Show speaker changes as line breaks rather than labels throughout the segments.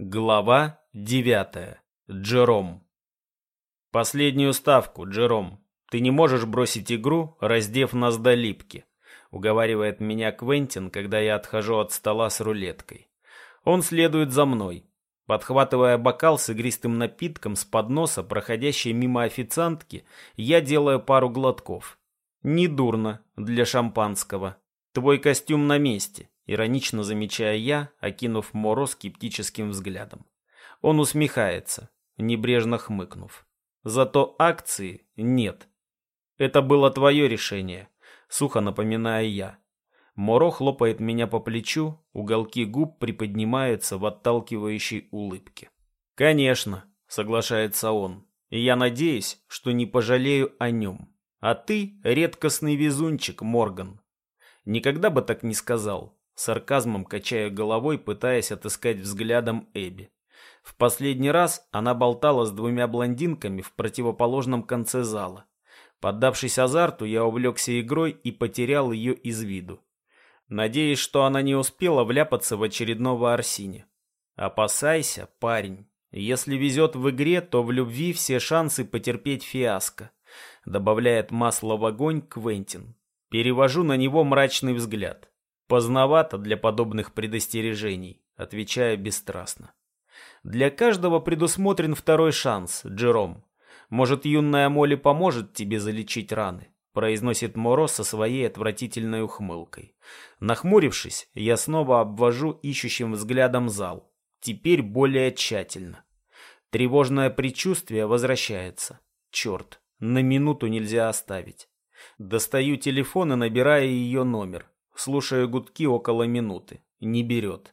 Глава девятая. Джером. Последнюю ставку, Джером. Ты не можешь бросить игру, раздев нас до липки, уговаривает меня Квентин, когда я отхожу от стола с рулеткой. Он следует за мной. Подхватывая бокал с игристым напитком с подноса, проходящей мимо официантки, я делаю пару глотков. Недурно для шампанского. Твой костюм на месте. Иронично замечая я, окинув Моро скептическим взглядом. Он усмехается, небрежно хмыкнув. Зато акции нет. Это было твое решение, сухо напоминаю я. Моро хлопает меня по плечу, уголки губ приподнимаются в отталкивающей улыбке. «Конечно», — соглашается он, — «и я надеюсь, что не пожалею о нем. А ты — редкостный везунчик, Морган». Никогда бы так не сказал, сарказмом качая головой, пытаясь отыскать взглядом Эбби. В последний раз она болтала с двумя блондинками в противоположном конце зала. Поддавшись азарту, я увлекся игрой и потерял ее из виду. Надеюсь, что она не успела вляпаться в очередного Арсине. Опасайся, парень. Если везет в игре, то в любви все шансы потерпеть фиаско. Добавляет масло в огонь Квентин. Перевожу на него мрачный взгляд. Поздновато для подобных предостережений, отвечая бесстрастно. Для каждого предусмотрен второй шанс, Джером. Может, юная Молли поможет тебе залечить раны, произносит Моро со своей отвратительной ухмылкой. Нахмурившись, я снова обвожу ищущим взглядом зал. Теперь более тщательно. Тревожное предчувствие возвращается. Черт, на минуту нельзя оставить. Достаю телефон и набираю ее номер. Слушаю гудки около минуты. Не берет.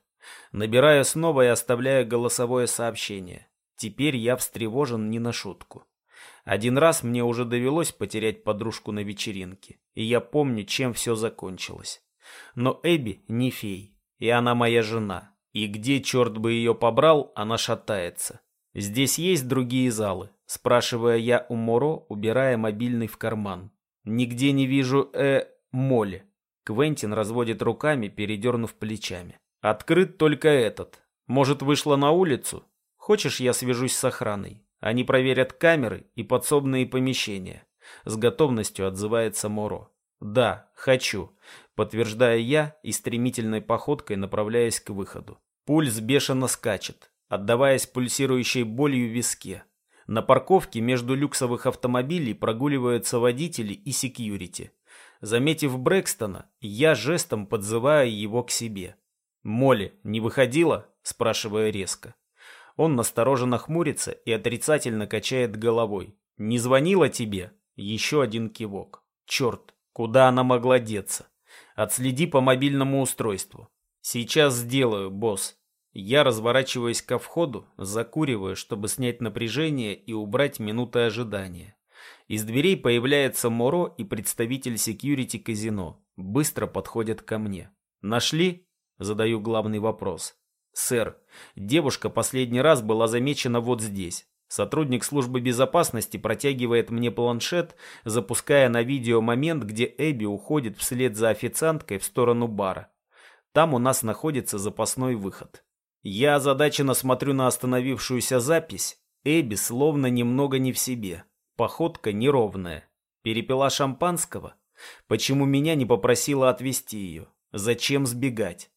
Набираю снова и оставляю голосовое сообщение. Теперь я встревожен не на шутку. Один раз мне уже довелось потерять подружку на вечеринке, и я помню, чем все закончилось. Но Эбби не фей, и она моя жена. И где, черт бы ее побрал, она шатается. Здесь есть другие залы, спрашивая я у Моро, убирая мобильный в карман. Нигде не вижу, э, Молли. Квентин разводит руками, передернув плечами. Открыт только этот. Может, вышла на улицу? Хочешь, я свяжусь с охраной? Они проверят камеры и подсобные помещения. С готовностью отзывается Моро. Да, хочу. Подтверждая я и стремительной походкой направляясь к выходу. Пульс бешено скачет, отдаваясь пульсирующей болью в виске. На парковке между люксовых автомобилей прогуливаются водители и секьюрити. Заметив Брэкстона, я жестом подзываю его к себе. «Молли не выходила?» – спрашиваю резко. Он настороженно хмурится и отрицательно качает головой. «Не звонила тебе?» Еще один кивок. «Черт, куда она могла деться?» «Отследи по мобильному устройству». «Сейчас сделаю, босс». Я разворачиваюсь ко входу, закуриваю, чтобы снять напряжение и убрать минуты ожидания. Из дверей появляется Моро и представитель секьюрити казино. Быстро подходят ко мне. «Нашли?» – задаю главный вопрос. «Сэр, девушка последний раз была замечена вот здесь. Сотрудник службы безопасности протягивает мне планшет, запуская на видео момент, где Эбби уходит вслед за официанткой в сторону бара. Там у нас находится запасной выход. Я озадаченно смотрю на остановившуюся запись. Эбби словно немного не в себе. Походка неровная. Перепила шампанского? Почему меня не попросила отвезти ее? Зачем сбегать?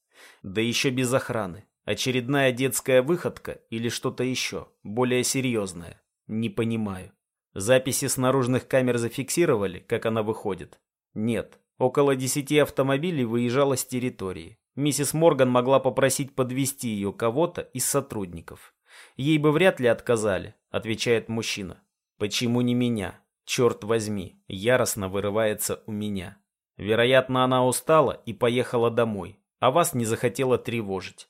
Да еще без охраны. Очередная детская выходка или что-то еще, более серьезное? Не понимаю. Записи с наружных камер зафиксировали, как она выходит? Нет. Около десяти автомобилей выезжала с территории. Миссис Морган могла попросить подвести ее кого-то из сотрудников. Ей бы вряд ли отказали, отвечает мужчина. Почему не меня? Черт возьми, яростно вырывается у меня. Вероятно, она устала и поехала домой, а вас не захотела тревожить.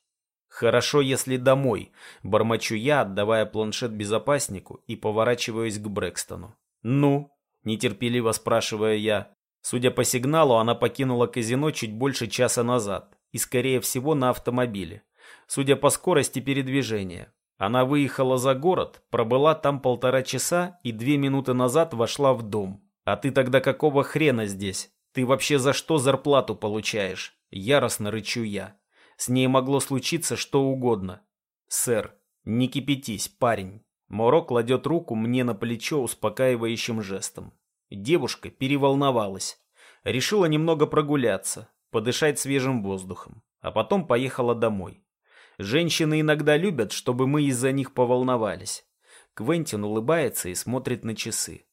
Хорошо, если домой, бормочу я, отдавая планшет безопаснику и поворачиваюсь к Брэкстону. Ну, нетерпеливо спрашиваю я. Судя по сигналу, она покинула казино чуть больше часа назад и, скорее всего, на автомобиле. Судя по скорости передвижения, она выехала за город, пробыла там полтора часа и две минуты назад вошла в дом. А ты тогда какого хрена здесь? Ты вообще за что зарплату получаешь? Яростно рычу я. С ней могло случиться что угодно. «Сэр, не кипятись, парень». Моро кладет руку мне на плечо успокаивающим жестом. Девушка переволновалась. Решила немного прогуляться, подышать свежим воздухом, а потом поехала домой. Женщины иногда любят, чтобы мы из-за них поволновались. Квентин улыбается и смотрит на часы.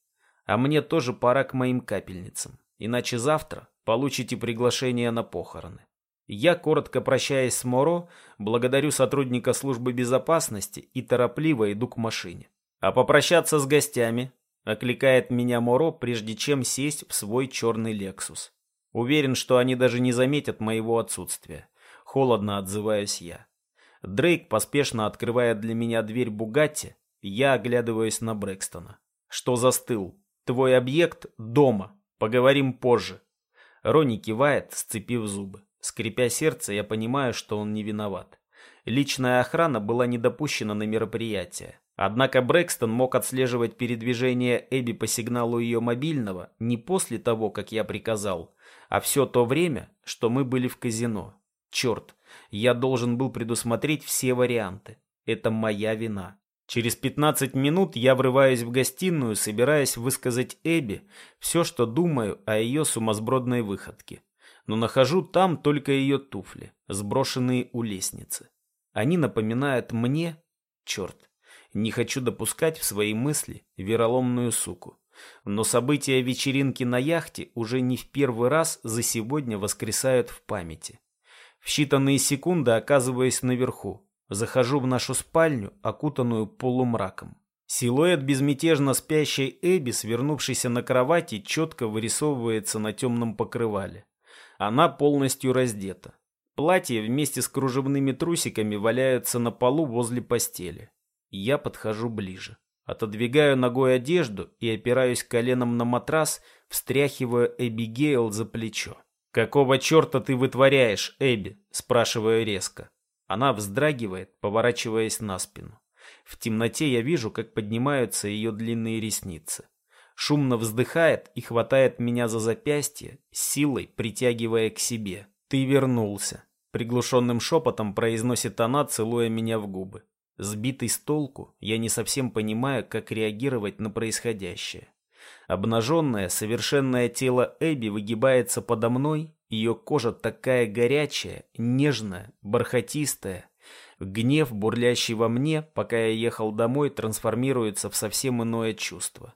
А мне тоже пора к моим капельницам, иначе завтра получите приглашение на похороны. Я, коротко прощаясь с Моро, благодарю сотрудника службы безопасности и торопливо иду к машине. А попрощаться с гостями окликает меня Моро, прежде чем сесть в свой черный Лексус. Уверен, что они даже не заметят моего отсутствия. Холодно отзываюсь я. Дрейк поспешно открывает для меня дверь Бугатти, я оглядываюсь на Брэкстона. Что застыл? Твой объект дома. Поговорим позже. Рони кивает, сцепив зубы. Скрипя сердце, я понимаю, что он не виноват. Личная охрана была не допущена на мероприятие. Однако Брэкстон мог отслеживать передвижение Эбби по сигналу ее мобильного не после того, как я приказал, а все то время, что мы были в казино. Черт, я должен был предусмотреть все варианты. Это моя вина. Через 15 минут я врываюсь в гостиную, собираясь высказать Эбби все, что думаю о ее сумасбродной выходке но нахожу там только ее туфли, сброшенные у лестницы. Они напоминают мне... Черт, не хочу допускать в свои мысли вероломную суку. Но события вечеринки на яхте уже не в первый раз за сегодня воскресают в памяти. В считанные секунды оказываюсь наверху. Захожу в нашу спальню, окутанную полумраком. Силуэт безмятежно спящей Эбби, свернувшейся на кровати, четко вырисовывается на темном покрывале. Она полностью раздета. Платье вместе с кружевными трусиками валяются на полу возле постели. Я подхожу ближе. Отодвигаю ногой одежду и опираюсь коленом на матрас, встряхивая Эбигейл за плечо. «Какого черта ты вытворяешь, Эбби?» – спрашиваю резко. Она вздрагивает, поворачиваясь на спину. В темноте я вижу, как поднимаются ее длинные ресницы шумно вздыхает и хватает меня за запястье, силой притягивая к себе. «Ты вернулся», — приглушенным шепотом произносит она, целуя меня в губы. Сбитый с толку, я не совсем понимаю, как реагировать на происходящее. Обнаженное, совершенное тело Эбби выгибается подо мной, ее кожа такая горячая, нежная, бархатистая. Гнев, бурлящий во мне, пока я ехал домой, трансформируется в совсем иное чувство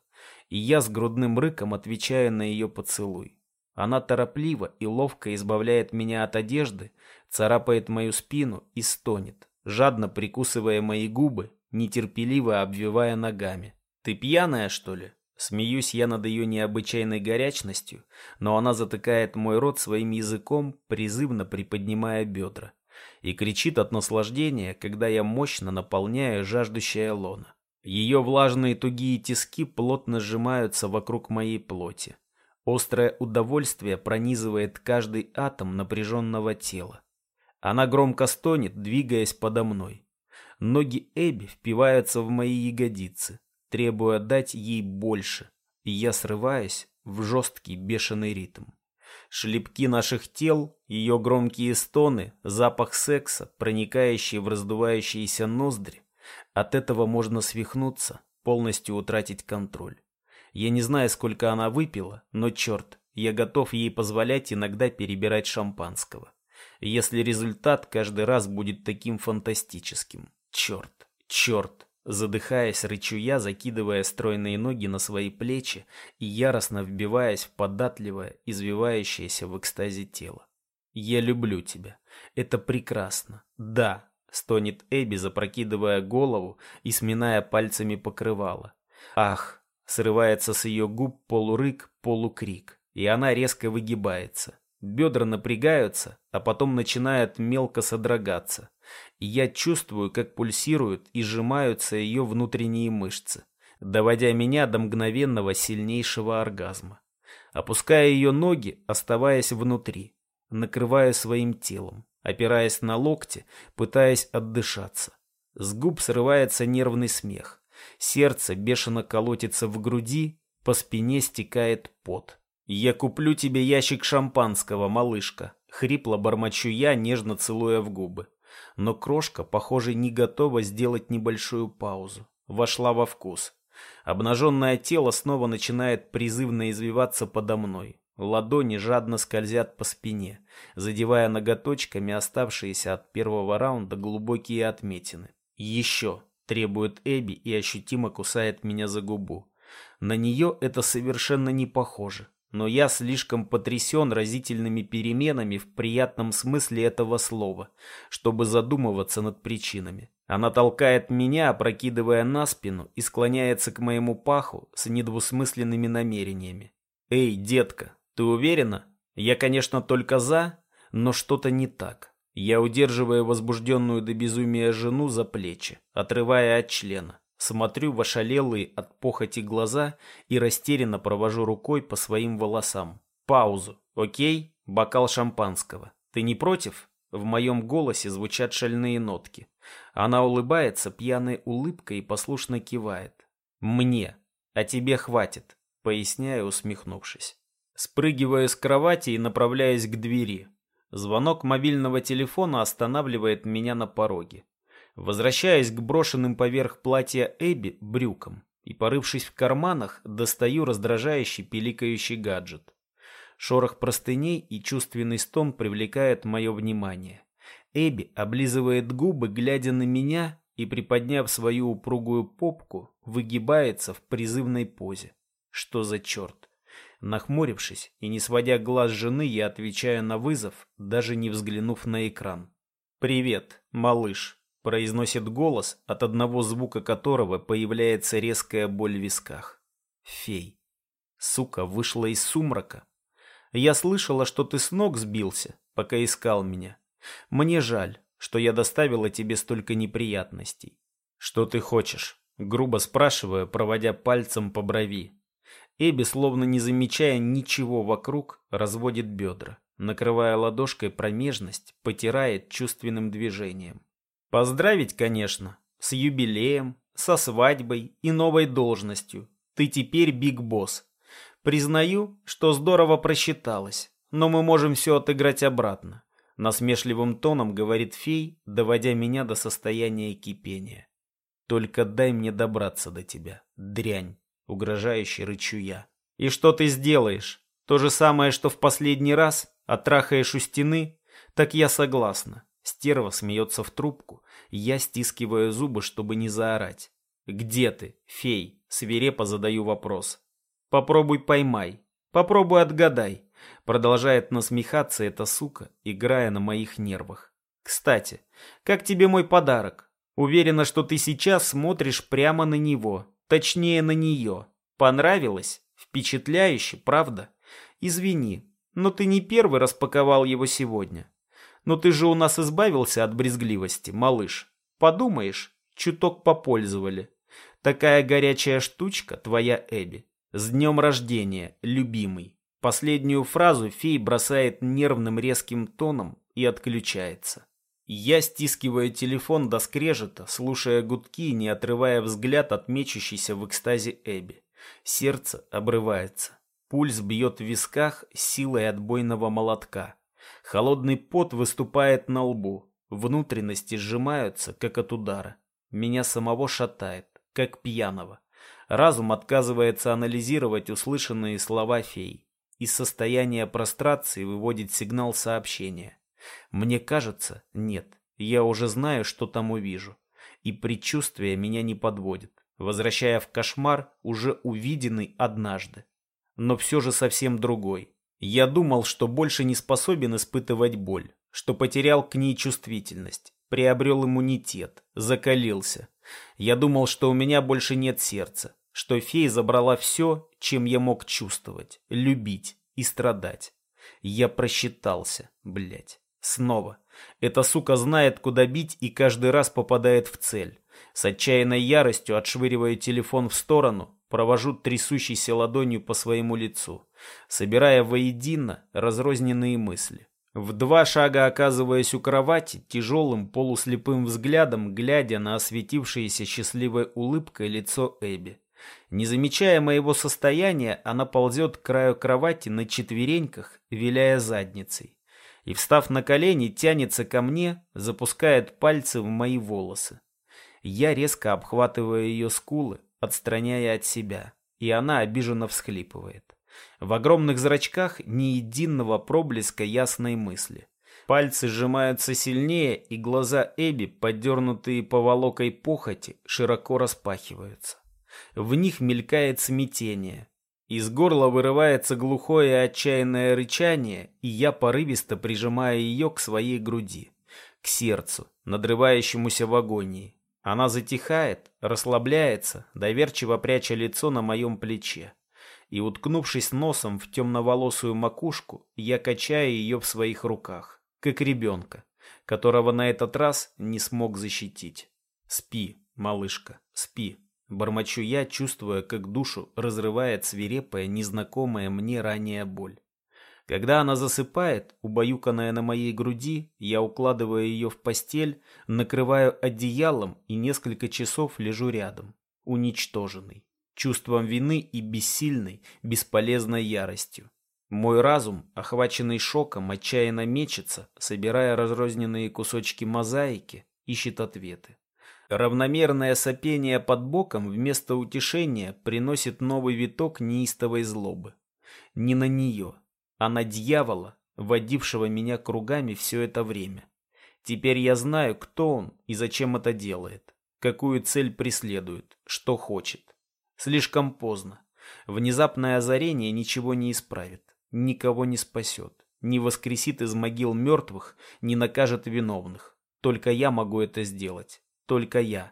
и я с грудным рыком отвечаю на ее поцелуй. Она торопливо и ловко избавляет меня от одежды, царапает мою спину и стонет, жадно прикусывая мои губы, нетерпеливо обвивая ногами. «Ты пьяная, что ли?» Смеюсь я над ее необычайной горячностью, но она затыкает мой рот своим языком, призывно приподнимая бедра, и кричит от наслаждения, когда я мощно наполняю жаждущее лоно. Ее влажные тугие тиски плотно сжимаются вокруг моей плоти. Острое удовольствие пронизывает каждый атом напряженного тела. Она громко стонет, двигаясь подо мной. Ноги Эбби впиваются в мои ягодицы, требуя дать ей больше, и я срываюсь в жесткий бешеный ритм. Шлепки наших тел, ее громкие стоны, запах секса, проникающий в раздувающиеся ноздри, от этого можно свихнуться, полностью утратить контроль. Я не знаю, сколько она выпила, но черт, я готов ей позволять иногда перебирать шампанского. Если результат каждый раз будет таким фантастическим. Черт, черт. Задыхаясь, рычу я, закидывая стройные ноги на свои плечи и яростно вбиваясь в податливое, извивающееся в экстазе тело. Я люблю тебя. Это прекрасно. Да, Стонет Эбби, запрокидывая голову и сминая пальцами покрывало. Ах! Срывается с ее губ полурык, полукрик. И она резко выгибается. Бедра напрягаются, а потом начинают мелко содрогаться. Я чувствую, как пульсируют и сжимаются ее внутренние мышцы, доводя меня до мгновенного сильнейшего оргазма. Опуская ее ноги, оставаясь внутри, накрывая своим телом опираясь на локти, пытаясь отдышаться. С губ срывается нервный смех. Сердце бешено колотится в груди, по спине стекает пот. «Я куплю тебе ящик шампанского, малышка», — хрипло бормочу я, нежно целуя в губы. Но крошка, похоже, не готова сделать небольшую паузу. Вошла во вкус. Обнаженное тело снова начинает призывно извиваться подо мной. Ладони жадно скользят по спине, задевая ноготочками оставшиеся от первого раунда глубокие отметины. Еще требует Эбби и ощутимо кусает меня за губу. На нее это совершенно не похоже, но я слишком потрясен разительными переменами в приятном смысле этого слова, чтобы задумываться над причинами. Она толкает меня, опрокидывая на спину, и склоняется к моему паху с недвусмысленными намерениями. «Эй, детка, ты уверена? Я, конечно, только за, но что-то не так». Я удерживаю возбужденную до безумия жену за плечи, отрывая от члена. Смотрю в ошалелые от похоти глаза и растерянно провожу рукой по своим волосам. Паузу. Окей? Бокал шампанского. Ты не против? В моем голосе звучат шальные нотки. Она улыбается пьяной улыбкой и послушно кивает. Мне. А тебе хватит. Поясняю, усмехнувшись. Спрыгиваю с кровати и направляюсь к двери. Звонок мобильного телефона останавливает меня на пороге. Возвращаясь к брошенным поверх платья Эбби брюкам и, порывшись в карманах, достаю раздражающий пиликающий гаджет. Шорох простыней и чувственный стон привлекают мое внимание. Эбби облизывает губы, глядя на меня, и, приподняв свою упругую попку, выгибается в призывной позе. Что за черт? Нахмурившись и не сводя глаз жены, я отвечаю на вызов, даже не взглянув на экран. «Привет, малыш», — произносит голос, от одного звука которого появляется резкая боль в висках. «Фей, сука, вышла из сумрака. Я слышала, что ты с ног сбился, пока искал меня. Мне жаль, что я доставила тебе столько неприятностей. Что ты хочешь?» Грубо спрашиваю, проводя пальцем по брови. Эбби, словно не замечая ничего вокруг, разводит бедра, накрывая ладошкой промежность, потирает чувственным движением. Поздравить, конечно, с юбилеем, со свадьбой и новой должностью. Ты теперь биг босс. Признаю, что здорово просчиталась, но мы можем все отыграть обратно. Насмешливым тоном говорит фей, доводя меня до состояния кипения. Только дай мне добраться до тебя, дрянь, угрожающе рычу я. И что ты сделаешь? То же самое, что в последний раз? Отрахаешь у стены? Так я согласна. Стерва смеется в трубку. Я стискиваю зубы, чтобы не заорать. «Где ты, фей?» Свирепо задаю вопрос. «Попробуй поймай. Попробуй отгадай». Продолжает насмехаться эта сука, играя на моих нервах. «Кстати, как тебе мой подарок? Уверена, что ты сейчас смотришь прямо на него. Точнее, на нее. Понравилось? Впечатляюще, правда? Извини, но ты не первый распаковал его сегодня. Но ты же у нас избавился от брезгливости, малыш. Подумаешь, чуток попользовали. Такая горячая штучка твоя Эбби. С днем рождения, любимый. Последнюю фразу фей бросает нервным резким тоном и отключается. Я стискиваю телефон до скрежета, слушая гудки, не отрывая взгляд от мечущейся в экстазе Эбби. Сердце обрывается. Пульс бьет в висках силой отбойного молотка. Холодный пот выступает на лбу. Внутренности сжимаются, как от удара. Меня самого шатает, как пьяного. Разум отказывается анализировать услышанные слова фей. Из состояния прострации выводит сигнал сообщения. Мне кажется, нет. Я уже знаю, что там увижу. И предчувствие меня не подводит, возвращая в кошмар, уже увиденный однажды. Но все же совсем другой. Я думал, что больше не способен испытывать боль, что потерял к ней чувствительность, приобрел иммунитет, закалился. Я думал, что у меня больше нет сердца, что фея забрала все, чем я мог чувствовать, любить и страдать. Я просчитался, блядь. Снова. Эта сука знает, куда бить и каждый раз попадает в цель. С отчаянной яростью отшвыриваю телефон в сторону, провожу трясущейся ладонью по своему лицу, собирая воедино разрозненные мысли. В два шага оказываясь у кровати, тяжелым полуслепым взглядом, глядя на осветившееся счастливой улыбкой лицо Эбби. Не замечая моего состояния, она ползет к краю кровати на четвереньках, виляя задницей. и, встав на колени, тянется ко мне, запускает пальцы в мои волосы. Я резко обхватываю ее скулы, отстраняя от себя, и она обиженно всхлипывает. В огромных зрачках ни единого проблеска ясной мысли. Пальцы сжимаются сильнее, и глаза Эбби, подернутые поволокой похоти, широко распахиваются. В них мелькает смятение. Из горла вырывается глухое отчаянное рычание, и я порывисто прижимаю ее к своей груди, к сердцу, надрывающемуся в агонии. Она затихает, расслабляется, доверчиво пряча лицо на моем плече. И, уткнувшись носом в темноволосую макушку, я качаю ее в своих руках, как ребенка, которого на этот раз не смог защитить. «Спи, малышка, спи», — бормочу я, чувствуя, как душу разрывает свирепая, незнакомая мне ранее боль. Когда она засыпает, убаюканная на моей груди, я укладываю ее в постель, накрываю одеялом и несколько часов лежу рядом, уничтоженный, чувством вины и бессильной, бесполезной яростью. Мой разум, охваченный шоком, отчаянно мечется, собирая разрозненные кусочки мозаики, ищет ответы. Равномерное сопение под боком вместо утешения приносит новый виток неистовой злобы. Не на нее, а на дьявола, водившего меня кругами все это время. Теперь я знаю, кто он и зачем это делает, какую цель преследует, что хочет. Слишком поздно. Внезапное озарение ничего не исправит, никого не спасет, не воскресит из могил мертвых, не накажет виновных. Только я могу это сделать. Только я.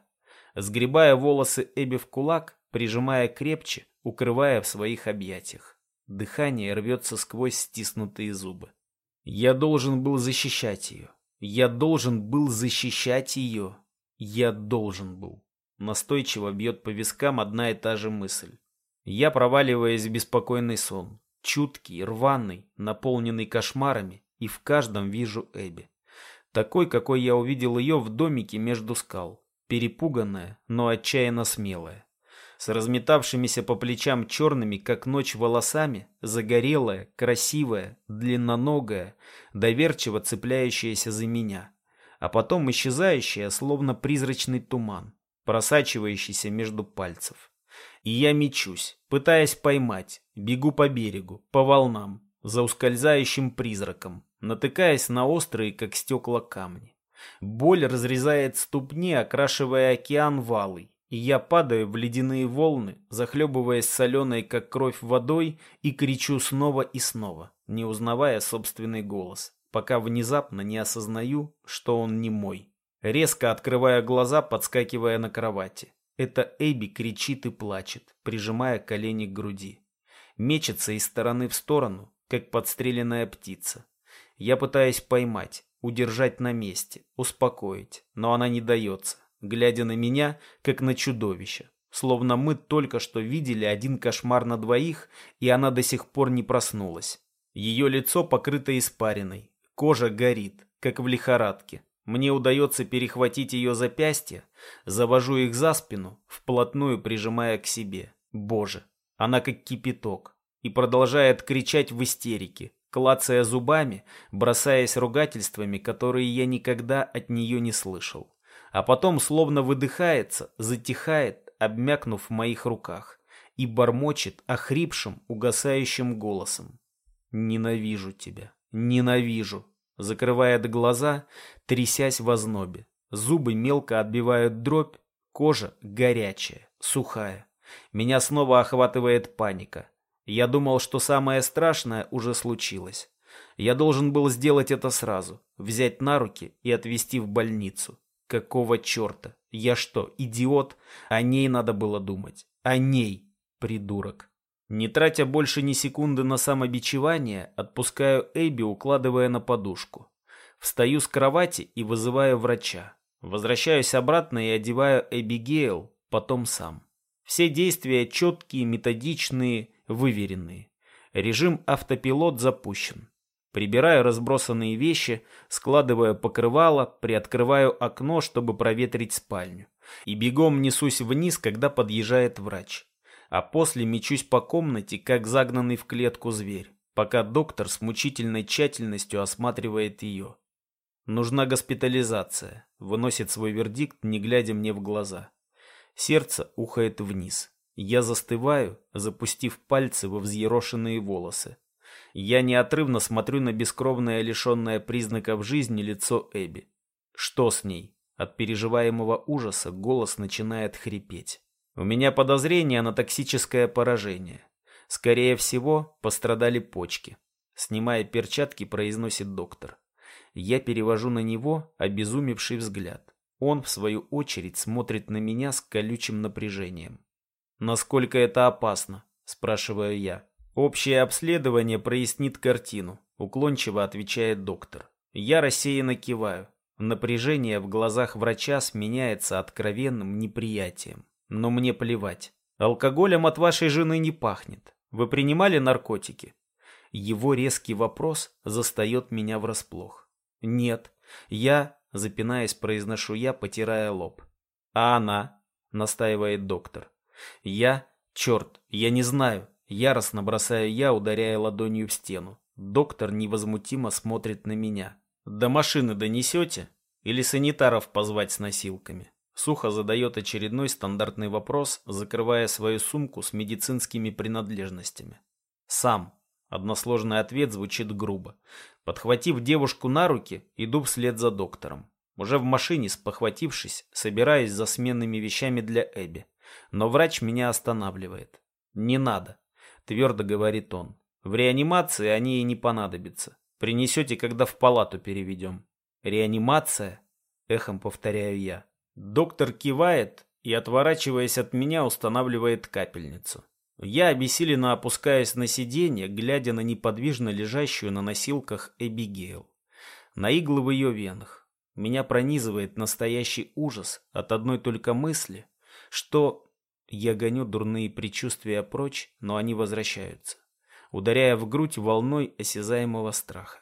Сгребая волосы Эбби в кулак, прижимая крепче, укрывая в своих объятиях. Дыхание рвется сквозь стиснутые зубы. Я должен был защищать ее. Я должен был защищать ее. Я должен был. Настойчиво бьет по вискам одна и та же мысль. Я проваливаюсь в беспокойный сон. Чуткий, рваный, наполненный кошмарами, и в каждом вижу Эбби. Такой, какой я увидел ее в домике между скал. Перепуганная, но отчаянно смелая с разметавшимися по плечам черными, как ночь, волосами, загорелая, красивая, длинноногая, доверчиво цепляющаяся за меня, а потом исчезающая, словно призрачный туман, просачивающийся между пальцев. И я мечусь, пытаясь поймать, бегу по берегу, по волнам, за ускользающим призраком, натыкаясь на острые, как стекла, камни. Боль разрезает ступни, окрашивая океан валой, и я падаю в ледяные волны, захлебываясь соленой, как кровь, водой, и кричу снова и снова, не узнавая собственный голос, пока внезапно не осознаю, что он не мой. Резко открывая глаза, подскакивая на кровати. Это Эбби кричит и плачет, прижимая колени к груди. Мечется из стороны в сторону, как подстреленная птица. Я пытаюсь поймать, удержать на месте, успокоить, но она не дается глядя на меня, как на чудовище. Словно мы только что видели один кошмар на двоих, и она до сих пор не проснулась. Ее лицо покрыто испариной, кожа горит, как в лихорадке. Мне удается перехватить ее запястья, завожу их за спину, вплотную прижимая к себе. Боже, она как кипяток. И продолжает кричать в истерике, клацая зубами, бросаясь ругательствами, которые я никогда от нее не слышал а потом словно выдыхается, затихает, обмякнув в моих руках, и бормочет охрипшим, угасающим голосом. «Ненавижу тебя, ненавижу!» Закрывает глаза, трясясь в ознобе. Зубы мелко отбивают дробь, кожа горячая, сухая. Меня снова охватывает паника. Я думал, что самое страшное уже случилось. Я должен был сделать это сразу, взять на руки и отвезти в больницу. Какого черта? Я что, идиот? О ней надо было думать. О ней, придурок. Не тратя больше ни секунды на самобичевание, отпускаю Эбби, укладывая на подушку. Встаю с кровати и вызываю врача. Возвращаюсь обратно и одеваю Эбигейл, потом сам. Все действия четкие, методичные, выверенные. Режим автопилот запущен. Прибираю разбросанные вещи, складываю покрывало, приоткрываю окно, чтобы проветрить спальню. И бегом несусь вниз, когда подъезжает врач. А после мечусь по комнате, как загнанный в клетку зверь. пока доктор с мучительной тщательностью осматривает ее. Нужна госпитализация, выносит свой вердикт, не глядя мне в глаза. Сердце ухает вниз. Я застываю, запустив пальцы во взъерошенные волосы. Я неотрывно смотрю на бескровное, лишенное признаков жизни лицо Эбби. Что с ней? От переживаемого ужаса голос начинает хрипеть. У меня подозрение на токсическое поражение. Скорее всего, пострадали почки. Снимая перчатки, произносит доктор. Я перевожу на него обезумевший взгляд. Он, в свою очередь, смотрит на меня с колючим напряжением. «Насколько это опасно?» – спрашиваю я. «Общее обследование прояснит картину», – уклончиво отвечает доктор. Я рассеянно киваю. Напряжение в глазах врача сменяется откровенным неприятием. Но мне плевать. Алкоголем от вашей жены не пахнет. Вы принимали наркотики? Его резкий вопрос застает меня врасплох. Нет. Я, запинаясь, произношу я, потирая лоб. А она? Настаивает доктор. Я? Черт, я не знаю. Яростно бросаю я, ударяя ладонью в стену. Доктор невозмутимо смотрит на меня. До машины донесете? Или санитаров позвать с носилками? Сухо задает очередной стандартный вопрос, закрывая свою сумку с медицинскими принадлежностями. Сам. Односложный ответ звучит грубо. Подхватив девушку на руки, иду вслед за доктором. Уже в машине, спохватившись, собираюсь за сменными вещами для Эбби. Но врач меня останавливает. «Не надо», — твердо говорит он. «В реанимации они и не понадобятся. Принесете, когда в палату переведем». «Реанимация?» — эхом повторяю я. Доктор кивает и, отворачиваясь от меня, устанавливает капельницу. Я обессиленно опускаюсь на сиденье, глядя на неподвижно лежащую на носилках Эбигейл. На иглы в ее венах. Меня пронизывает настоящий ужас от одной только мысли, что я гоню дурные предчувствия прочь, но они возвращаются, ударяя в грудь волной осязаемого страха.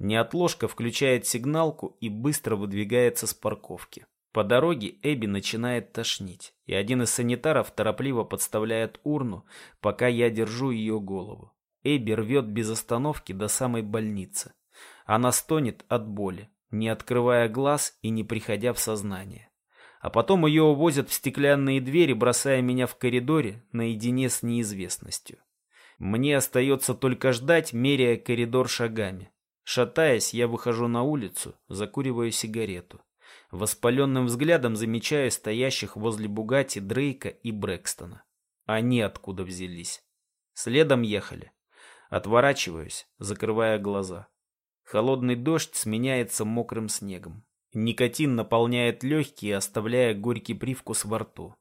Неотложка включает сигналку и быстро выдвигается с парковки. По дороге Эбби начинает тошнить, и один из санитаров торопливо подставляет урну, пока я держу ее голову. Эбби рвет без остановки до самой больницы. Она стонет от боли, не открывая глаз и не приходя в сознание а потом ее увозят в стеклянные двери, бросая меня в коридоре наедине с неизвестностью. Мне остается только ждать, меряя коридор шагами. Шатаясь, я выхожу на улицу, закуриваю сигарету. Воспаленным взглядом замечаю стоящих возле Бугати Дрейка и Брэкстона. Они откуда взялись? Следом ехали. Отворачиваюсь, закрывая глаза. Холодный дождь сменяется мокрым снегом. Никотин наполняет легкие, оставляя горький привкус во рту.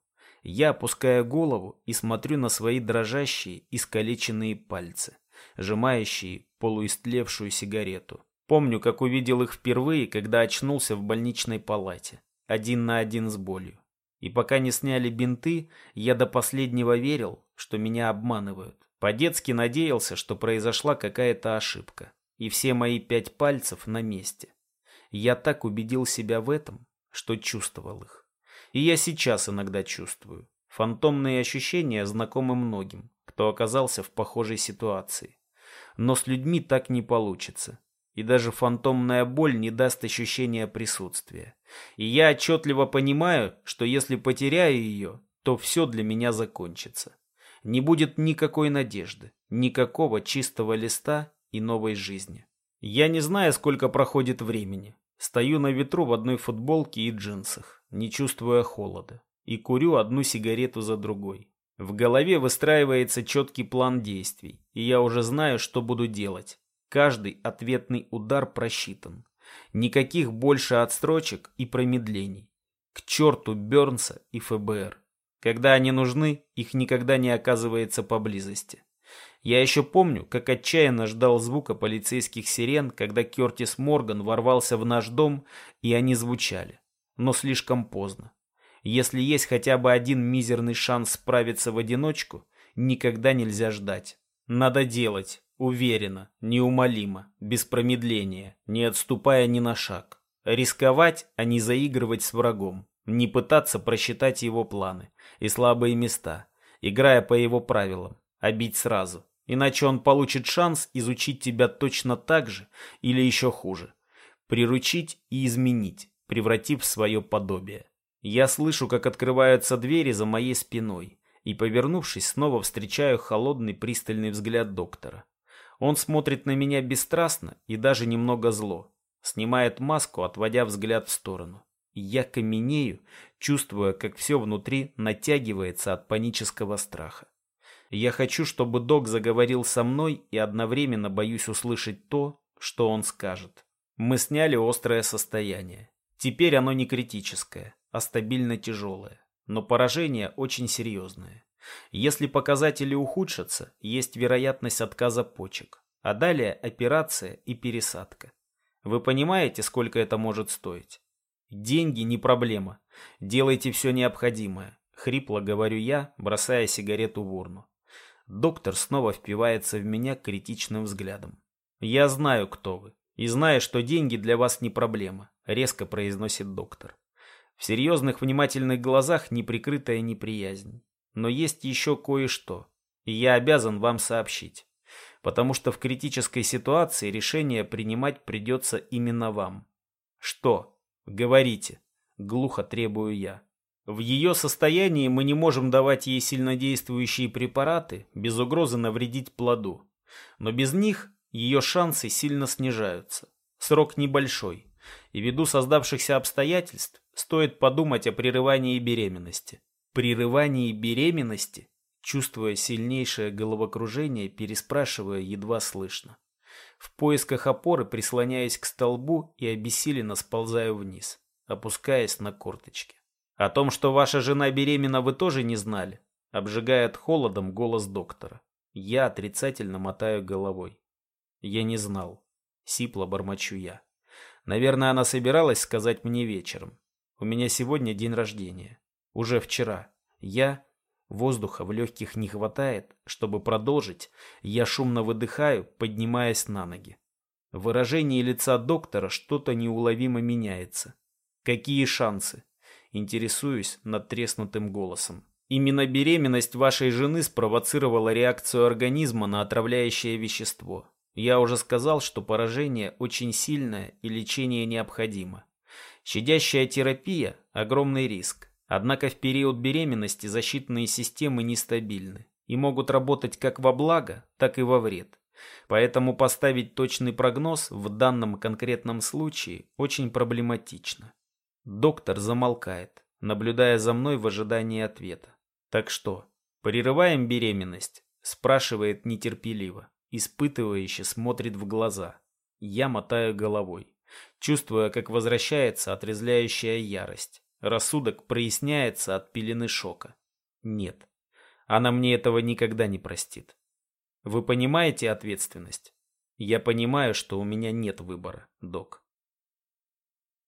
Я опускаю голову и смотрю на свои дрожащие, искалеченные пальцы, сжимающие полуистлевшую сигарету. Помню, как увидел их впервые, когда очнулся в больничной палате, один на один с болью. И пока не сняли бинты, я до последнего верил, что меня обманывают. По-детски надеялся, что произошла какая-то ошибка, и все мои пять пальцев на месте. Я так убедил себя в этом, что чувствовал их. И я сейчас иногда чувствую. Фантомные ощущения знакомы многим, кто оказался в похожей ситуации. Но с людьми так не получится. И даже фантомная боль не даст ощущения присутствия. И я отчетливо понимаю, что если потеряю ее, то все для меня закончится. Не будет никакой надежды, никакого чистого листа и новой жизни. Я не знаю, сколько проходит времени. Стою на ветру в одной футболке и джинсах, не чувствуя холода, и курю одну сигарету за другой. В голове выстраивается четкий план действий, и я уже знаю, что буду делать. Каждый ответный удар просчитан. Никаких больше отстрочек и промедлений. К черту Бернса и ФБР. Когда они нужны, их никогда не оказывается поблизости. Я еще помню, как отчаянно ждал звука полицейских сирен, когда Кертис Морган ворвался в наш дом, и они звучали. Но слишком поздно. Если есть хотя бы один мизерный шанс справиться в одиночку, никогда нельзя ждать. Надо делать, уверенно, неумолимо, без промедления, не отступая ни на шаг. Рисковать, а не заигрывать с врагом, не пытаться просчитать его планы и слабые места, играя по его правилам, а бить сразу, Иначе он получит шанс изучить тебя точно так же или еще хуже. Приручить и изменить, превратив в свое подобие. Я слышу, как открываются двери за моей спиной, и, повернувшись, снова встречаю холодный пристальный взгляд доктора. Он смотрит на меня бесстрастно и даже немного зло. Снимает маску, отводя взгляд в сторону. Я каменею, чувствуя, как все внутри натягивается от панического страха. Я хочу, чтобы док заговорил со мной и одновременно боюсь услышать то, что он скажет. Мы сняли острое состояние. Теперь оно не критическое, а стабильно тяжелое. Но поражение очень серьезное. Если показатели ухудшатся, есть вероятность отказа почек. А далее операция и пересадка. Вы понимаете, сколько это может стоить? Деньги не проблема. Делайте все необходимое. Хрипло говорю я, бросая сигарету в урну. Доктор снова впивается в меня критичным взглядом. «Я знаю, кто вы, и знаю, что деньги для вас не проблема», — резко произносит доктор. В серьезных внимательных глазах неприкрытая неприязнь. Но есть еще кое-что, и я обязан вам сообщить. Потому что в критической ситуации решение принимать придется именно вам. Что? Говорите. Глухо требую я. В ее состоянии мы не можем давать ей сильнодействующие препараты без угрозы навредить плоду. Но без них ее шансы сильно снижаются. Срок небольшой. И ввиду создавшихся обстоятельств стоит подумать о прерывании беременности. Прерывании беременности, чувствуя сильнейшее головокружение, переспрашивая едва слышно. В поисках опоры прислоняясь к столбу и обессиленно сползаю вниз, опускаясь на корточки. О том, что ваша жена беременна, вы тоже не знали? Обжигает холодом голос доктора. Я отрицательно мотаю головой. Я не знал. Сипло бормочу я. Наверное, она собиралась сказать мне вечером. У меня сегодня день рождения. Уже вчера. Я... Воздуха в легких не хватает, чтобы продолжить. Я шумно выдыхаю, поднимаясь на ноги. Выражение лица доктора что-то неуловимо меняется. Какие шансы? Интересуюсь надтреснутым голосом. Именно беременность вашей жены спровоцировала реакцию организма на отравляющее вещество. Я уже сказал, что поражение очень сильное и лечение необходимо. Щадящая терапия – огромный риск. Однако в период беременности защитные системы нестабильны и могут работать как во благо, так и во вред. Поэтому поставить точный прогноз в данном конкретном случае очень проблематично. Доктор замолкает, наблюдая за мной в ожидании ответа. «Так что, прерываем беременность?» спрашивает нетерпеливо, испытывающе смотрит в глаза. Я мотаю головой, чувствуя, как возвращается отрезляющая ярость. Рассудок проясняется от пелены шока. Нет, она мне этого никогда не простит. Вы понимаете ответственность? Я понимаю, что у меня нет выбора, док.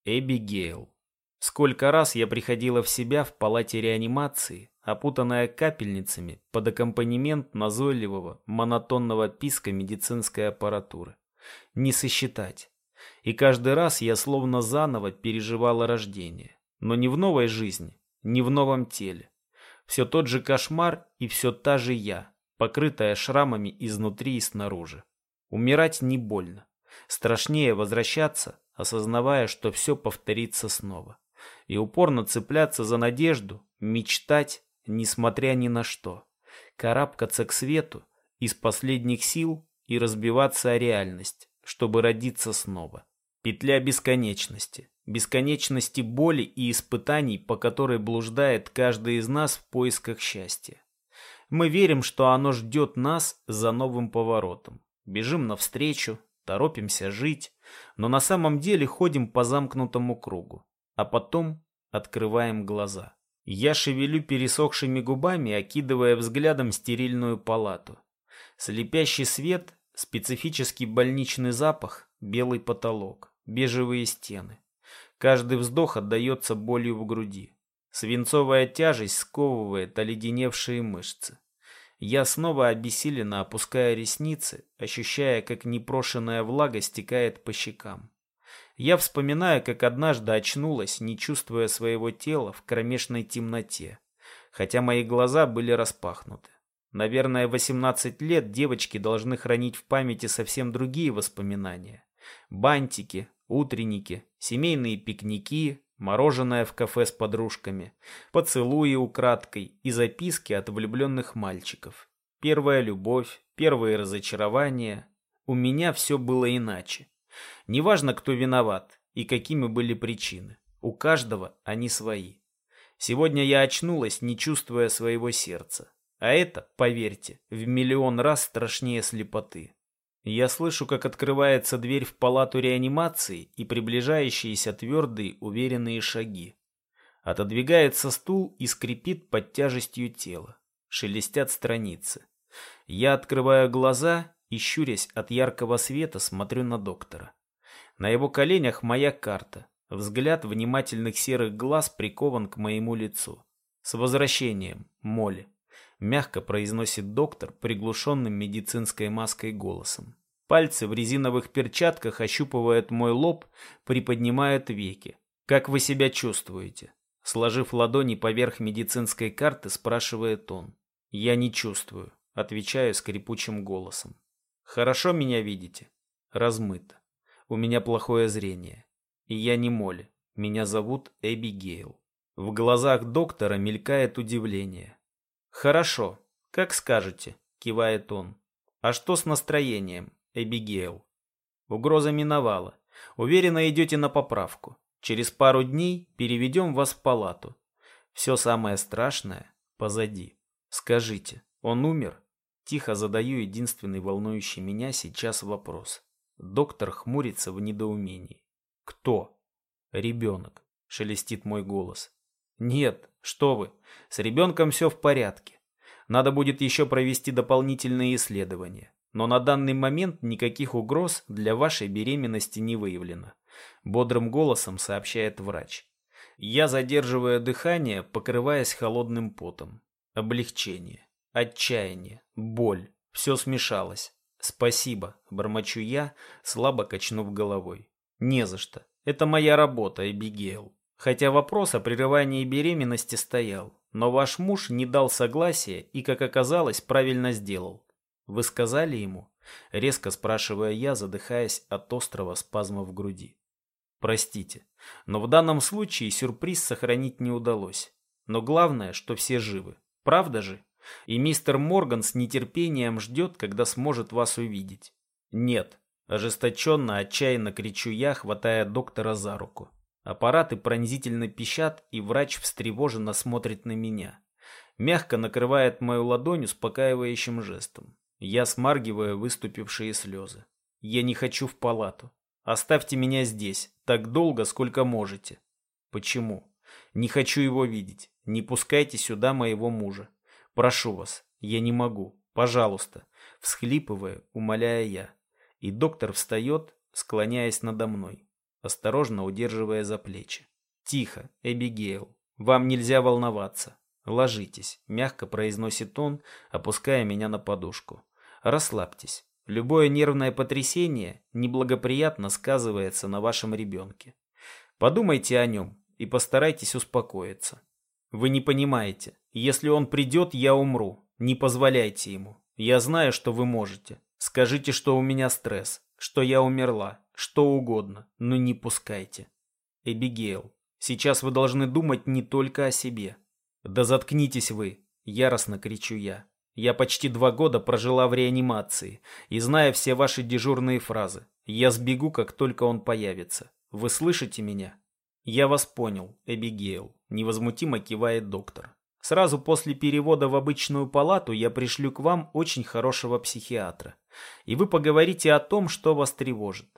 Эбигейл. Сколько раз я приходила в себя в палате реанимации, опутанная капельницами под аккомпанемент назойливого, монотонного писка медицинской аппаратуры. Не сосчитать. И каждый раз я словно заново переживала рождение. Но не в новой жизни, не в новом теле. Все тот же кошмар и все та же я, покрытая шрамами изнутри и снаружи. Умирать не больно. Страшнее возвращаться, осознавая, что все повторится снова и упорно цепляться за надежду, мечтать, несмотря ни на что, карабкаться к свету из последних сил и разбиваться о реальность, чтобы родиться снова. Петля бесконечности, бесконечности боли и испытаний, по которой блуждает каждый из нас в поисках счастья. Мы верим, что оно ждет нас за новым поворотом. Бежим навстречу, торопимся жить, но на самом деле ходим по замкнутому кругу а потом открываем глаза. Я шевелю пересохшими губами, окидывая взглядом стерильную палату. Слепящий свет, специфический больничный запах, белый потолок, бежевые стены. Каждый вздох отдается болью в груди. Свинцовая тяжесть сковывает оледеневшие мышцы. Я снова обессиленно опускаю ресницы, ощущая, как непрошенная влага стекает по щекам. Я вспоминаю, как однажды очнулась, не чувствуя своего тела в кромешной темноте, хотя мои глаза были распахнуты. Наверное, 18 лет девочки должны хранить в памяти совсем другие воспоминания. Бантики, утренники, семейные пикники, мороженое в кафе с подружками, поцелуи украдкой и записки от влюбленных мальчиков. Первая любовь, первые разочарования. У меня все было иначе. Неважно, кто виноват и какими были причины. У каждого они свои. Сегодня я очнулась, не чувствуя своего сердца. А это, поверьте, в миллион раз страшнее слепоты. Я слышу, как открывается дверь в палату реанимации и приближающиеся твердые, уверенные шаги. Отодвигается стул и скрипит под тяжестью тела. Шелестят страницы. Я открываю глаза и, щурясь от яркого света, смотрю на доктора. На его коленях моя карта. Взгляд внимательных серых глаз прикован к моему лицу. «С возвращением, Молли!» Мягко произносит доктор приглушенным медицинской маской голосом. Пальцы в резиновых перчатках ощупывают мой лоб, приподнимают веки. «Как вы себя чувствуете?» Сложив ладони поверх медицинской карты, спрашивает он. «Я не чувствую», — отвечаю скрипучим голосом. «Хорошо меня видите?» «Размыто. У меня плохое зрение. И я не Молли. Меня зовут Эбби Гейл». В глазах доктора мелькает удивление. «Хорошо, как скажете», — кивает он. «А что с настроением, Эбигейл?» Угроза миновала. Уверенно идете на поправку. Через пару дней переведем вас в палату. Все самое страшное позади. Скажите, он умер? Тихо задаю единственный волнующий меня сейчас вопрос. Доктор хмурится в недоумении. Кто? Ребенок, шелестит мой голос. Нет, что вы, с ребенком все в порядке. Надо будет еще провести дополнительные исследования. Но на данный момент никаких угроз для вашей беременности не выявлено. Бодрым голосом сообщает врач. Я задерживаю дыхание, покрываясь холодным потом. Облегчение, отчаяние, боль. Все смешалось. Спасибо, бормочу я, слабо качнув головой. Не за что. Это моя работа, Эбигейл. Хотя вопрос о прерывании беременности стоял, но ваш муж не дал согласия и, как оказалось, правильно сделал. Вы сказали ему? Резко спрашивая я, задыхаясь от острого спазма в груди. Простите, но в данном случае сюрприз сохранить не удалось. Но главное, что все живы. Правда же? И мистер Морган с нетерпением ждет, когда сможет вас увидеть. Нет. Ожесточенно, отчаянно кричу я, хватая доктора за руку. Аппараты пронзительно пищат, и врач встревоженно смотрит на меня. Мягко накрывает мою ладонь успокаивающим жестом. Я смаргиваю выступившие слезы. Я не хочу в палату. Оставьте меня здесь, так долго, сколько можете. Почему? Не хочу его видеть. Не пускайте сюда моего мужа. Прошу вас, я не могу. Пожалуйста. Всхлипывая, умоляя я. И доктор встает, склоняясь надо мной осторожно удерживая за плечи. «Тихо, Эбигейл, вам нельзя волноваться. Ложитесь», — мягко произносит он, опуская меня на подушку. «Расслабьтесь. Любое нервное потрясение неблагоприятно сказывается на вашем ребенке. Подумайте о нем и постарайтесь успокоиться. Вы не понимаете, если он придет, я умру. Не позволяйте ему. Я знаю, что вы можете. Скажите, что у меня стресс, что я умерла, что угодно, но не пускайте. Эбигейл, сейчас вы должны думать не только о себе. Да заткнитесь вы, яростно кричу я. Я почти два года прожила в реанимации и знаю все ваши дежурные фразы. Я сбегу, как только он появится. Вы слышите меня? Я вас понял, Эбигейл, невозмутимо кивает доктор. Сразу после перевода в обычную палату я пришлю к вам очень хорошего психиатра. И вы поговорите о том, что вас тревожит.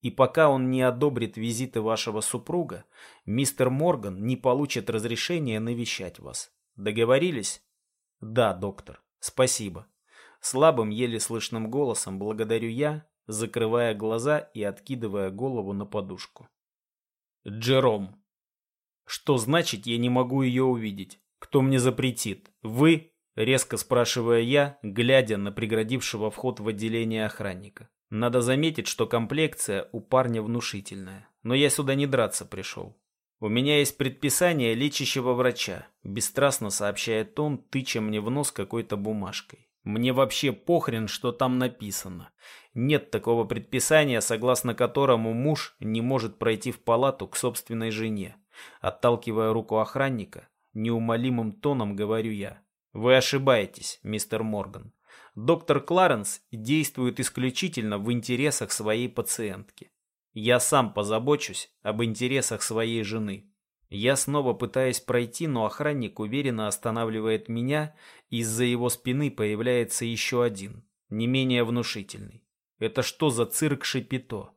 И пока он не одобрит визиты вашего супруга, мистер Морган не получит разрешения навещать вас. Договорились? Да, доктор. Спасибо. Слабым, еле слышным голосом благодарю я, закрывая глаза и откидывая голову на подушку. Джером. Что значит, я не могу ее увидеть? Кто мне запретит? Вы? Резко спрашивая я, глядя на преградившего вход в отделение охранника. Надо заметить, что комплекция у парня внушительная. Но я сюда не драться пришел. У меня есть предписание лечащего врача, бесстрастно сообщает он, тыча мне в нос какой-то бумажкой. Мне вообще похрен, что там написано. Нет такого предписания, согласно которому муж не может пройти в палату к собственной жене. Отталкивая руку охранника, неумолимым тоном говорю я. Вы ошибаетесь, мистер Морган. Доктор Кларенс действует исключительно в интересах своей пациентки. Я сам позабочусь об интересах своей жены. Я снова пытаюсь пройти, но охранник уверенно останавливает меня, из-за его спины появляется еще один, не менее внушительный. Это что за цирк Шипито?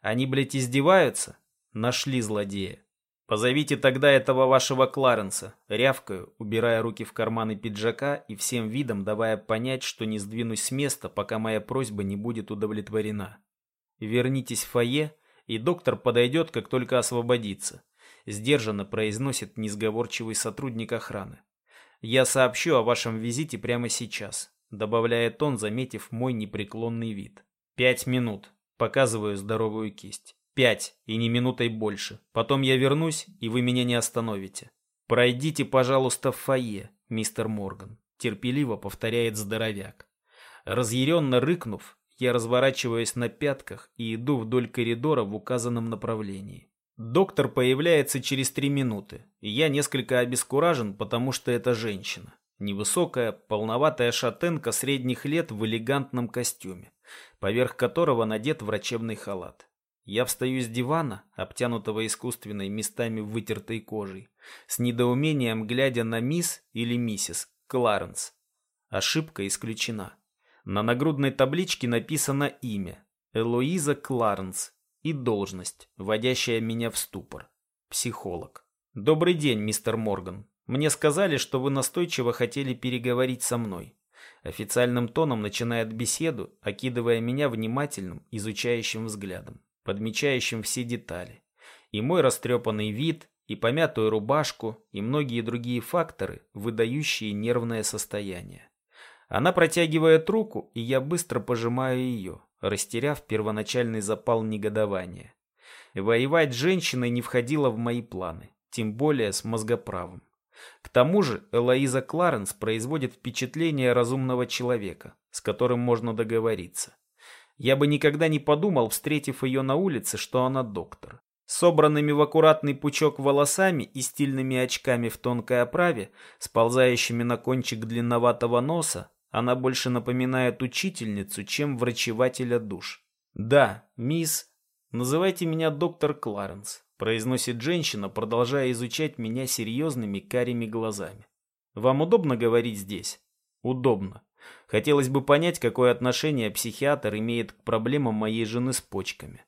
Они, блядь, издеваются? Нашли злодея. Позовите тогда этого вашего Кларенса, рявкаю, убирая руки в карманы пиджака и всем видом давая понять, что не сдвинусь с места, пока моя просьба не будет удовлетворена. Вернитесь в фойе, и доктор подойдет, как только освободится. Сдержанно произносит несговорчивый сотрудник охраны. Я сообщу о вашем визите прямо сейчас, добавляет он, заметив мой непреклонный вид. Пять минут. Показываю здоровую кисть. Пять, и не минутой больше. Потом я вернусь, и вы меня не остановите. Пройдите, пожалуйста, в фойе, мистер Морган. Терпеливо повторяет здоровяк. Разъяренно рыкнув, я разворачиваюсь на пятках и иду вдоль коридора в указанном направлении. Доктор появляется через три минуты, и я несколько обескуражен, потому что это женщина. Невысокая, полноватая шатенка средних лет в элегантном костюме, поверх которого надет врачебный халат. Я встаю с дивана, обтянутого искусственной местами вытертой кожей, с недоумением глядя на мисс или миссис Кларенс. Ошибка исключена. На нагрудной табличке написано имя – Элоиза Кларенс и должность, вводящая меня в ступор – психолог. «Добрый день, мистер Морган. Мне сказали, что вы настойчиво хотели переговорить со мной». Официальным тоном начинает беседу, окидывая меня внимательным, изучающим взглядом подмечающим все детали. И мой растрепанный вид, и помятую рубашку, и многие другие факторы, выдающие нервное состояние. Она протягивает руку, и я быстро пожимаю ее, растеряв первоначальный запал негодования. Воевать с женщиной не входило в мои планы, тем более с мозгоправым. К тому же Элоиза Кларенс производит впечатление разумного человека, с которым можно договориться. Я бы никогда не подумал, встретив ее на улице, что она доктор. Собранными в аккуратный пучок волосами и стильными очками в тонкой оправе, сползающими на кончик длинноватого носа, она больше напоминает учительницу, чем врачевателя душ. «Да, мисс, называйте меня доктор Кларенс», произносит женщина, продолжая изучать меня серьезными карими глазами. «Вам удобно говорить здесь?» «Удобно. Хотелось бы понять, какое отношение психиатр имеет к проблемам моей жены с почками.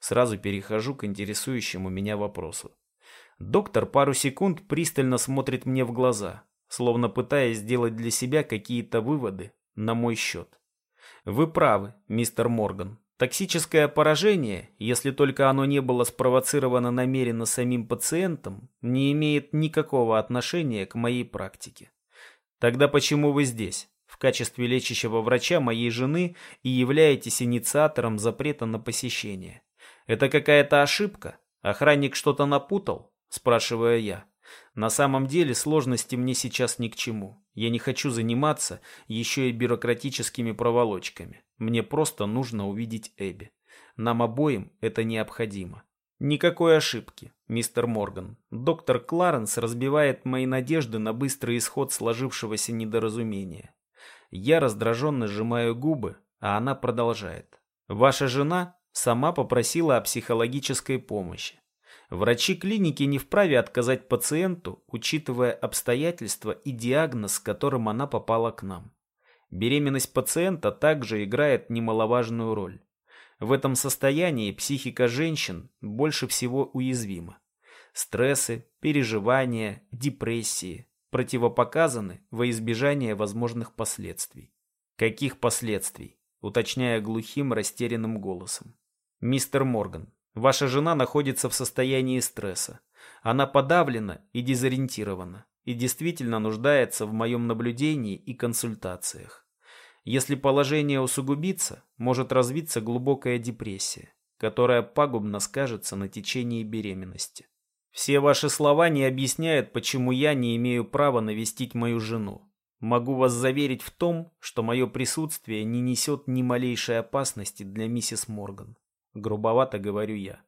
Сразу перехожу к интересующему меня вопросу. Доктор пару секунд пристально смотрит мне в глаза, словно пытаясь сделать для себя какие-то выводы на мой счет. Вы правы, мистер Морган. Токсическое поражение, если только оно не было спровоцировано намеренно самим пациентом, не имеет никакого отношения к моей практике. Тогда почему вы здесь? В качестве лечащего врача моей жены и являетесь инициатором запрета на посещение. Это какая-то ошибка? Охранник что-то напутал? Спрашиваю я. На самом деле сложности мне сейчас ни к чему. Я не хочу заниматься еще и бюрократическими проволочками. Мне просто нужно увидеть Эбби. Нам обоим это необходимо. Никакой ошибки, мистер Морган. Доктор Кларенс разбивает мои надежды на быстрый исход сложившегося недоразумения. Я раздраженно сжимаю губы, а она продолжает. Ваша жена сама попросила о психологической помощи. Врачи клиники не вправе отказать пациенту, учитывая обстоятельства и диагноз, с которым она попала к нам. Беременность пациента также играет немаловажную роль. В этом состоянии психика женщин больше всего уязвима. Стрессы, переживания, депрессии, противопоказаны во избежание возможных последствий. Каких последствий? Уточняя глухим, растерянным голосом. Мистер Морган, ваша жена находится в состоянии стресса. Она подавлена и дезориентирована и действительно нуждается в моем наблюдении и консультациях. Если положение усугубится, может развиться глубокая депрессия, которая пагубно скажется на течении беременности. Все ваши слова не объясняют, почему я не имею права навестить мою жену. Могу вас заверить в том, что мое присутствие не несет ни малейшей опасности для миссис Морган. Грубовато говорю я.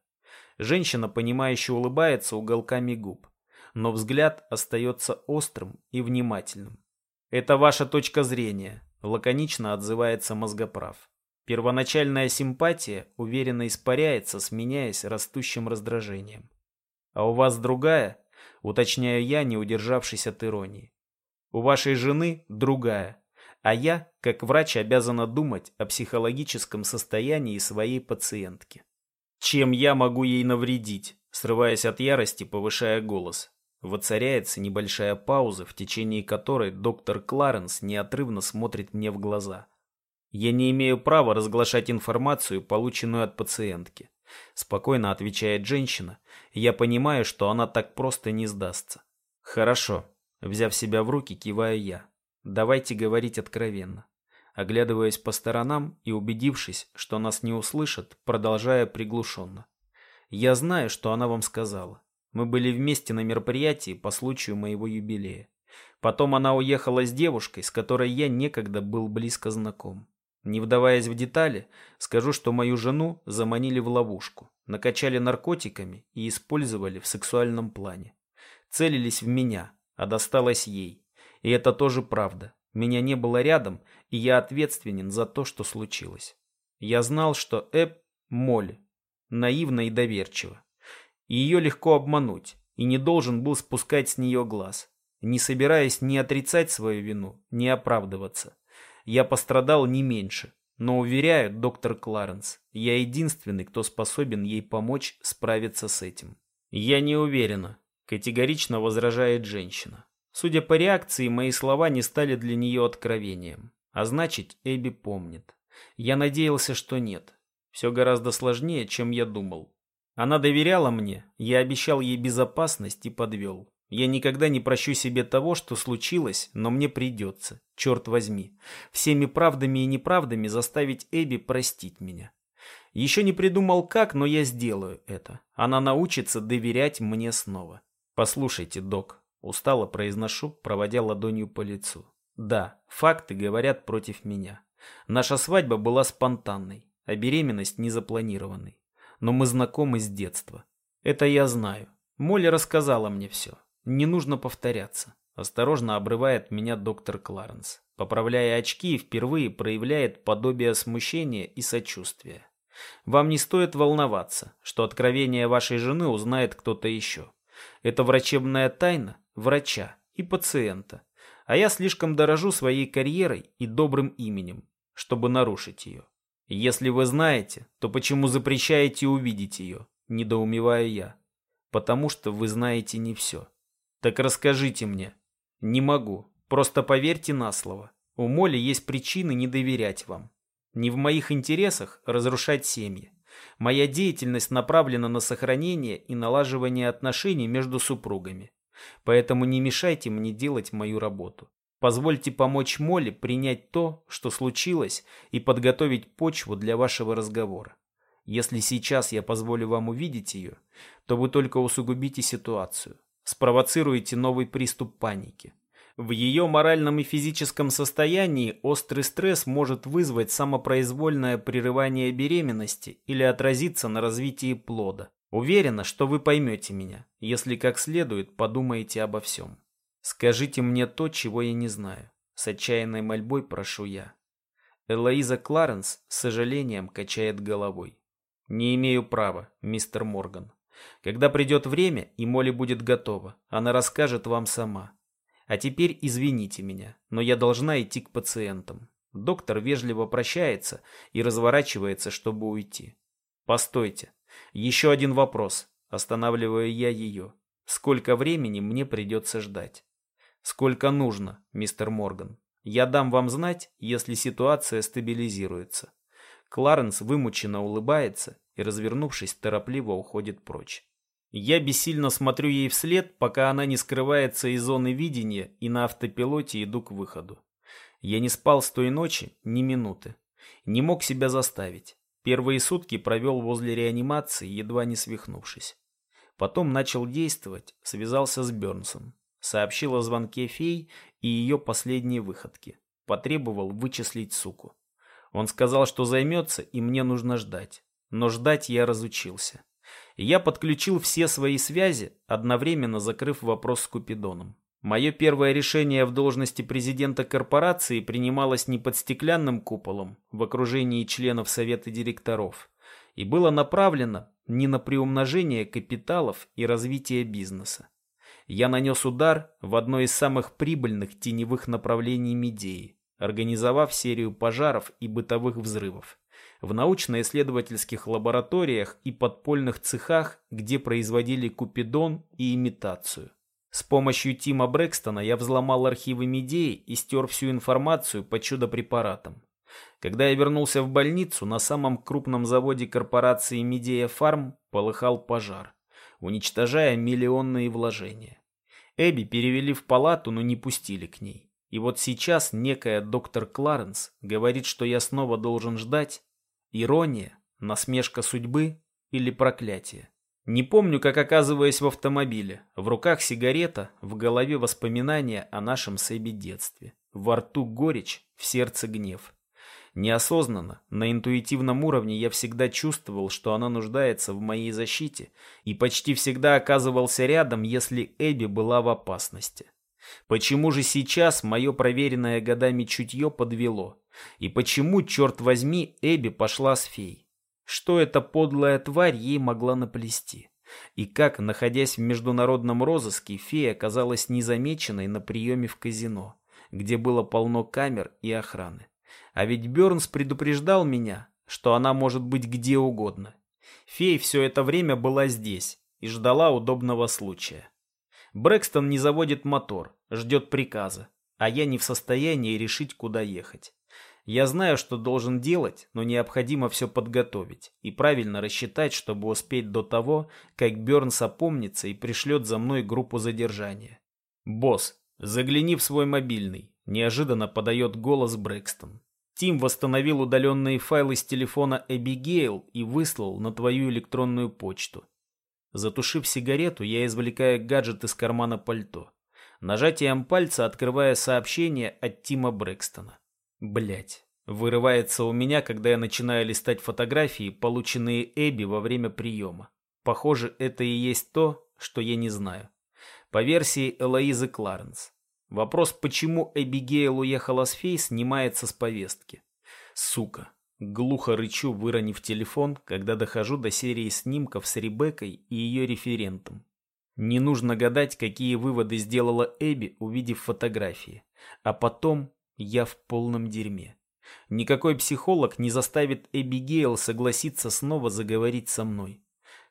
Женщина, понимающе улыбается уголками губ, но взгляд остается острым и внимательным. Это ваша точка зрения, лаконично отзывается мозгоправ. Первоначальная симпатия уверенно испаряется, сменяясь растущим раздражением. А у вас другая, уточняю я, не удержавшись от иронии. У вашей жены другая, а я, как врач, обязана думать о психологическом состоянии своей пациентки. Чем я могу ей навредить? Срываясь от ярости, повышая голос. Воцаряется небольшая пауза, в течение которой доктор Кларенс неотрывно смотрит мне в глаза. Я не имею права разглашать информацию, полученную от пациентки. Спокойно отвечает женщина, я понимаю, что она так просто не сдастся. Хорошо. Взяв себя в руки, киваю я. Давайте говорить откровенно. Оглядываясь по сторонам и убедившись, что нас не услышат, продолжая приглушенно. Я знаю, что она вам сказала. Мы были вместе на мероприятии по случаю моего юбилея. Потом она уехала с девушкой, с которой я некогда был близко знаком. Не вдаваясь в детали, скажу, что мою жену заманили в ловушку, накачали наркотиками и использовали в сексуальном плане. Целились в меня, а досталось ей. И это тоже правда. Меня не было рядом, и я ответственен за то, что случилось. Я знал, что Эб – Молли, наивна и доверчива. Ее легко обмануть, и не должен был спускать с нее глаз, не собираясь ни отрицать свою вину, ни оправдываться. Я пострадал не меньше, но, уверяю, доктор Кларенс, я единственный, кто способен ей помочь справиться с этим. Я не уверена, категорично возражает женщина. Судя по реакции, мои слова не стали для нее откровением. А значит, Эбби помнит. Я надеялся, что нет. Все гораздо сложнее, чем я думал. Она доверяла мне, я обещал ей безопасность и подвел. Я никогда не прощу себе того, что случилось, но мне придется, черт возьми, всеми правдами и неправдами заставить Эбби простить меня. Еще не придумал как, но я сделаю это. Она научится доверять мне снова. Послушайте, док, устало произношу, проводя ладонью по лицу. Да, факты говорят против меня. Наша свадьба была спонтанной, а беременность незапланированной. Но мы знакомы с детства. Это я знаю. Молли рассказала мне все. Не нужно повторяться. Осторожно обрывает меня доктор Кларенс. Поправляя очки, впервые проявляет подобие смущения и сочувствия. Вам не стоит волноваться, что откровение вашей жены узнает кто-то еще. Это врачебная тайна врача и пациента. А я слишком дорожу своей карьерой и добрым именем, чтобы нарушить ее. Если вы знаете, то почему запрещаете увидеть ее? Недоумеваю я. Потому что вы знаете не все. Так расскажите мне. Не могу. Просто поверьте на слово. У Моли есть причины не доверять вам. Не в моих интересах разрушать семьи. Моя деятельность направлена на сохранение и налаживание отношений между супругами. Поэтому не мешайте мне делать мою работу. Позвольте помочь Молли принять то, что случилось, и подготовить почву для вашего разговора. Если сейчас я позволю вам увидеть ее, то вы только усугубите ситуацию спровоцируете новый приступ паники. В ее моральном и физическом состоянии острый стресс может вызвать самопроизвольное прерывание беременности или отразиться на развитии плода. Уверена, что вы поймете меня, если как следует подумаете обо всем. Скажите мне то, чего я не знаю. С отчаянной мольбой прошу я. Элоиза Кларенс с сожалением качает головой. Не имею права, мистер Морган. Когда придет время, и Молли будет готова, она расскажет вам сама. А теперь извините меня, но я должна идти к пациентам. Доктор вежливо прощается и разворачивается, чтобы уйти. Постойте. Еще один вопрос. Останавливаю я ее. Сколько времени мне придется ждать? Сколько нужно, мистер Морган? Я дам вам знать, если ситуация стабилизируется. Кларенс вымученно улыбается и, развернувшись, торопливо уходит прочь. Я бессильно смотрю ей вслед, пока она не скрывается из зоны видения и на автопилоте иду к выходу. Я не спал с той ночи ни минуты. Не мог себя заставить. Первые сутки провел возле реанимации, едва не свихнувшись. Потом начал действовать, связался с Бернсом. Сообщил о звонке фей и ее последней выходке. Потребовал вычислить суку. Он сказал, что займется, и мне нужно ждать. Но ждать я разучился. Я подключил все свои связи, одновременно закрыв вопрос с Купидоном. Мое первое решение в должности президента корпорации принималось не под стеклянным куполом, в окружении членов совета директоров, и было направлено не на приумножение капиталов и развитие бизнеса. Я нанес удар в одно из самых прибыльных теневых направлений Медеи, организовав серию пожаров и бытовых взрывов в научно-исследовательских лабораториях и подпольных цехах, где производили купидон и имитацию. С помощью Тима Брэкстона я взломал архивы Медеи и стер всю информацию по чудо-препаратам. Когда я вернулся в больницу, на самом крупном заводе корпорации Медея Фарм полыхал пожар, уничтожая миллионные вложения. Эбби перевели в палату, но не пустили к ней. И вот сейчас некая доктор Кларенс говорит, что я снова должен ждать. Ирония, насмешка судьбы или проклятие. Не помню, как оказываясь в автомобиле. В руках сигарета, в голове воспоминания о нашем с Эбби детстве. Во рту горечь, в сердце гнев. Неосознанно, на интуитивном уровне я всегда чувствовал, что она нуждается в моей защите и почти всегда оказывался рядом, если Эбби была в опасности. Почему же сейчас мое проверенное годами чутье подвело? И почему, черт возьми, Эбби пошла с фей? Что эта подлая тварь ей могла наплести? И как, находясь в международном розыске, фея оказалась незамеченной на приеме в казино, где было полно камер и охраны. А ведь Бернс предупреждал меня, что она может быть где угодно. Фея все это время была здесь и ждала удобного случая. Брэкстон не заводит мотор, ждет приказа, а я не в состоянии решить, куда ехать. Я знаю, что должен делать, но необходимо все подготовить и правильно рассчитать, чтобы успеть до того, как Бернс опомнится и пришлет за мной группу задержания. «Босс, загляни в свой мобильный», – неожиданно подает голос Брэкстон. Тим восстановил удаленные файлы с телефона Эбигейл и выслал на твою электронную почту. Затушив сигарету, я извлекаю гаджет из кармана пальто. Нажатием пальца открывая сообщение от Тима Брэкстона. Блять. Вырывается у меня, когда я начинаю листать фотографии, полученные Эбби во время приема. Похоже, это и есть то, что я не знаю. По версии Элоизы Кларенс. Вопрос, почему Эбигейл уехала с Фей, снимается с повестки. Сука. Глухо рычу, выронив телефон, когда дохожу до серии снимков с Ребеккой и ее референтом. Не нужно гадать, какие выводы сделала Эбби, увидев фотографии. А потом я в полном дерьме. Никакой психолог не заставит Эбигейл согласиться снова заговорить со мной.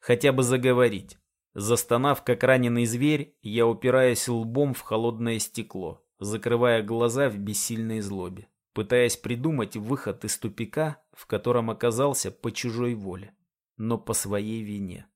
Хотя бы заговорить. Застонав, как раненый зверь, я упираюсь лбом в холодное стекло, закрывая глаза в бессильной злобе, пытаясь придумать выход из тупика, в котором оказался по чужой воле, но по своей вине.